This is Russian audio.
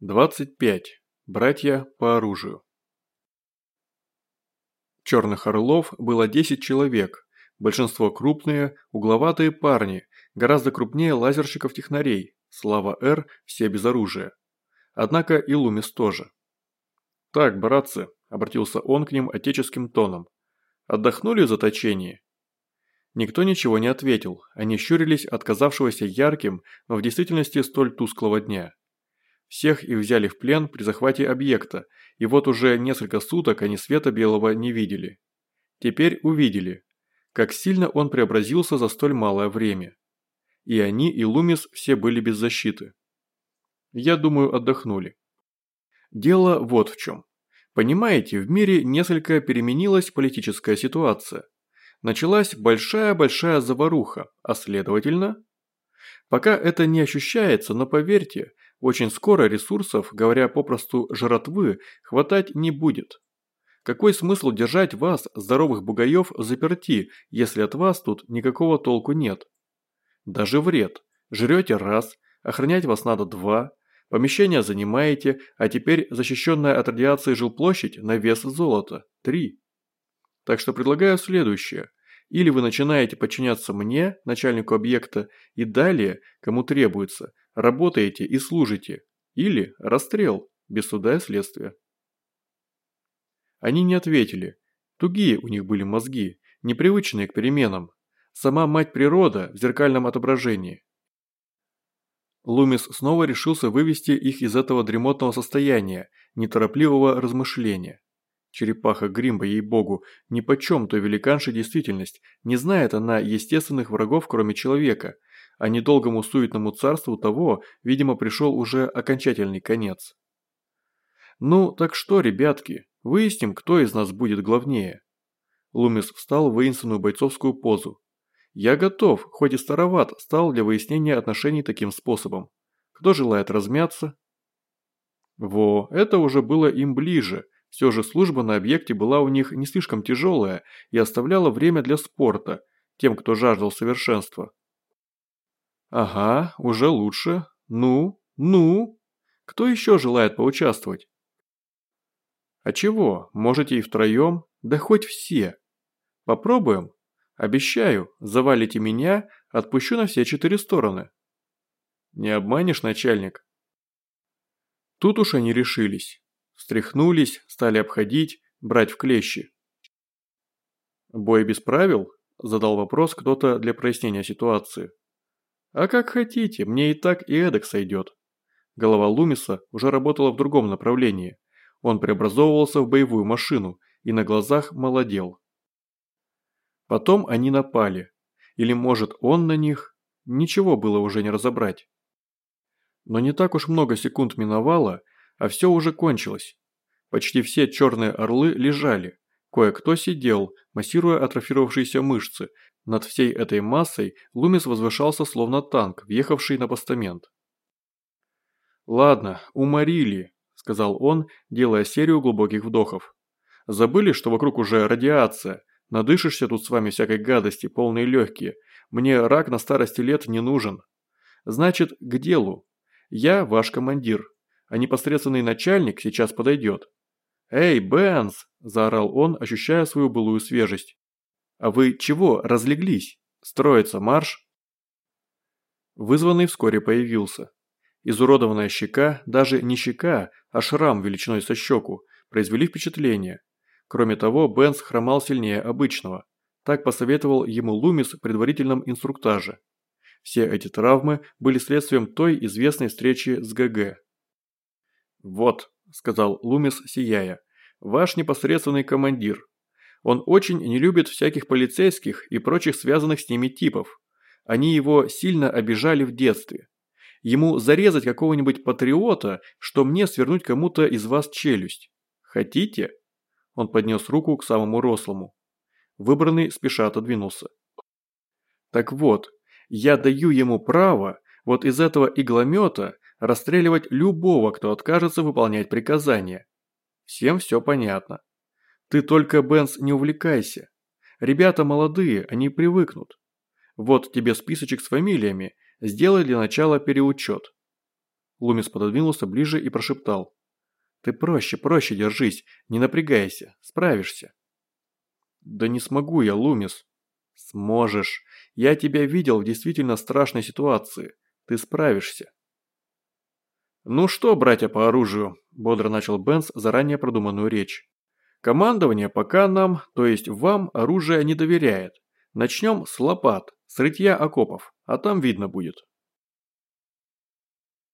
25. Братья по оружию. Черных орлов было 10 человек, большинство крупные, угловатые парни, гораздо крупнее лазерщиков-технарей, Слава Р, все без оружия. Однако и Лумис тоже. «Так, братцы», – обратился он к ним отеческим тоном, – «отдохнули в заточении?» Никто ничего не ответил, они щурились от казавшегося ярким, но в действительности столь тусклого дня. Всех их взяли в плен при захвате объекта, и вот уже несколько суток они света белого не видели. Теперь увидели, как сильно он преобразился за столь малое время. И они, и Лумис все были без защиты. Я думаю, отдохнули. Дело вот в чем. Понимаете, в мире несколько переменилась политическая ситуация. Началась большая-большая заваруха, а следовательно... Пока это не ощущается, но поверьте, очень скоро ресурсов, говоря попросту жратвы, хватать не будет. Какой смысл держать вас, здоровых бугаев, заперти, если от вас тут никакого толку нет? Даже вред. Жрете раз, охранять вас надо два, помещение занимаете, а теперь защищенная от радиации жилплощадь на вес золота – три. Так что предлагаю следующее. Или вы начинаете подчиняться мне, начальнику объекта, и далее, кому требуется – Работаете и служите. Или расстрел, без суда и следствия. Они не ответили. Тугие у них были мозги, непривычные к переменам. Сама мать природа в зеркальном отображении. Лумис снова решился вывести их из этого дремотного состояния, неторопливого размышления. Черепаха Гримба, ей-богу, нипочем той великаншей действительность, не знает она естественных врагов, кроме человека, а недолгому суетному царству того, видимо, пришел уже окончательный конец. «Ну, так что, ребятки, выясним, кто из нас будет главнее». Лумис встал в воинственную бойцовскую позу. «Я готов, хоть и староват, стал для выяснения отношений таким способом. Кто желает размяться?» Во, это уже было им ближе. Все же служба на объекте была у них не слишком тяжелая и оставляла время для спорта, тем, кто жаждал совершенства. Ага, уже лучше. Ну, ну. Кто еще желает поучаствовать? А чего, можете и втроем, да хоть все. Попробуем? Обещаю, завалите меня, отпущу на все четыре стороны. Не обманешь, начальник? Тут уж они решились. Встряхнулись, стали обходить, брать в клещи. «Бой без правил?» – задал вопрос кто-то для прояснения ситуации. «А как хотите, мне и так, и эдак сойдет». Голова Лумиса уже работала в другом направлении. Он преобразовывался в боевую машину и на глазах молодел. Потом они напали. Или может он на них? Ничего было уже не разобрать. Но не так уж много секунд миновало, а все уже кончилось. Почти все черные орлы лежали. Кое-кто сидел, массируя атрофировавшиеся мышцы, над всей этой массой Лумис возвышался словно танк, въехавший на постамент. «Ладно, уморили», – сказал он, делая серию глубоких вдохов. «Забыли, что вокруг уже радиация? Надышишься тут с вами всякой гадости, полные легкие. Мне рак на старости лет не нужен. Значит, к делу. Я ваш командир, а непосредственный начальник сейчас подойдет». «Эй, Бенс!» – заорал он, ощущая свою былую свежесть. «А вы чего разлеглись? Строится марш?» Вызванный вскоре появился. Изуродованная щека, даже не щека, а шрам величиной со щеку, произвели впечатление. Кроме того, Бенс хромал сильнее обычного. Так посоветовал ему Лумис в предварительном инструктаже. Все эти травмы были следствием той известной встречи с ГГ. «Вот», – сказал Лумис, сияя, – «ваш непосредственный командир, он очень не любит всяких полицейских и прочих связанных с ними типов. Они его сильно обижали в детстве. Ему зарезать какого-нибудь патриота, что мне свернуть кому-то из вас челюсть. Хотите?» Он поднес руку к самому рослому. Выбранный спеша отодвинулся. «Так вот, я даю ему право вот из этого игломета расстреливать любого, кто откажется выполнять приказания. Всем все понятно. Ты только, Бенс, не увлекайся. Ребята молодые, они привыкнут. Вот тебе списочек с фамилиями, сделай для начала переучет. Лумис пододвинулся ближе и прошептал. «Ты проще, проще держись, не напрягайся, справишься». «Да не смогу я, Лумис». «Сможешь. Я тебя видел в действительно страшной ситуации. Ты справишься». «Ну что, братья по оружию», – бодро начал Бенс заранее продуманную речь. «Командование пока нам, то есть вам, оружие не доверяет. Начнем с лопат, с рытья окопов, а там видно будет».